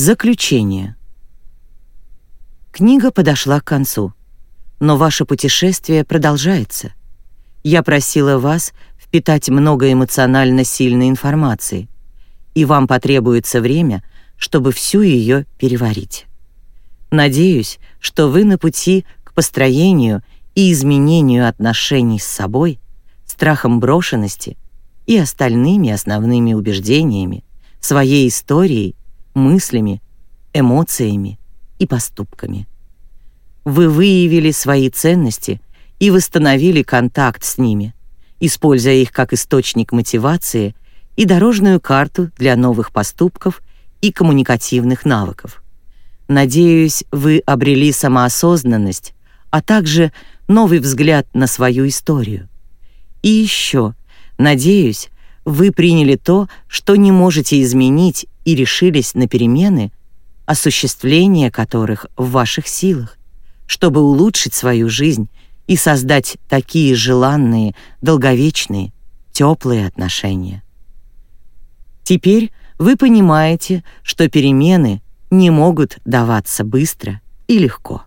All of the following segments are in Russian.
Заключение. Книга подошла к концу, но ваше путешествие продолжается. Я просила вас впитать много эмоционально сильной информации, и вам потребуется время, чтобы всю ее переварить. Надеюсь, что вы на пути к построению и изменению отношений с собой, страхом брошенности и остальными основными убеждениями, своей историей, мыслями, эмоциями и поступками. Вы выявили свои ценности и восстановили контакт с ними, используя их как источник мотивации и дорожную карту для новых поступков и коммуникативных навыков. Надеюсь, вы обрели самоосознанность, а также новый взгляд на свою историю. И еще, надеюсь, вы приняли то, что не можете изменить и решились на перемены, осуществление которых в ваших силах, чтобы улучшить свою жизнь и создать такие желанные, долговечные, теплые отношения. Теперь вы понимаете, что перемены не могут даваться быстро и легко.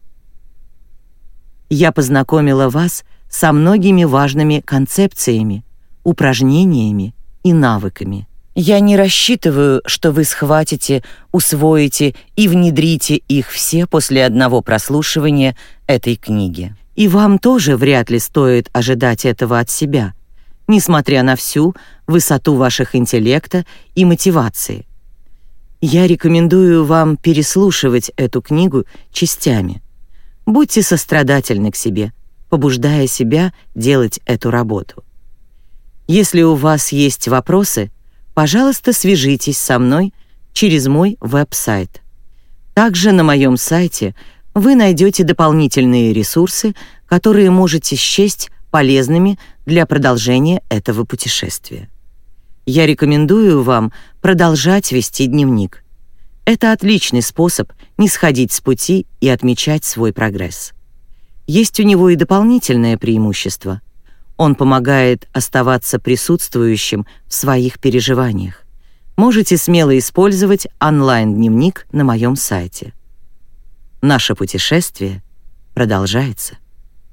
Я познакомила вас со многими важными концепциями, упражнениями и навыками. Я не рассчитываю, что вы схватите, усвоите и внедрите их все после одного прослушивания этой книги. И вам тоже вряд ли стоит ожидать этого от себя, несмотря на всю высоту ваших интеллекта и мотивации. Я рекомендую вам переслушивать эту книгу частями. Будьте сострадательны к себе, побуждая себя делать эту работу. Если у вас есть вопросы, пожалуйста, свяжитесь со мной через мой веб-сайт. Также на моем сайте вы найдете дополнительные ресурсы, которые можете счесть полезными для продолжения этого путешествия. Я рекомендую вам продолжать вести дневник. Это отличный способ не сходить с пути и отмечать свой прогресс. Есть у него и дополнительное преимущество. Он помогает оставаться присутствующим в своих переживаниях. Можете смело использовать онлайн-дневник на моем сайте. Наше путешествие продолжается.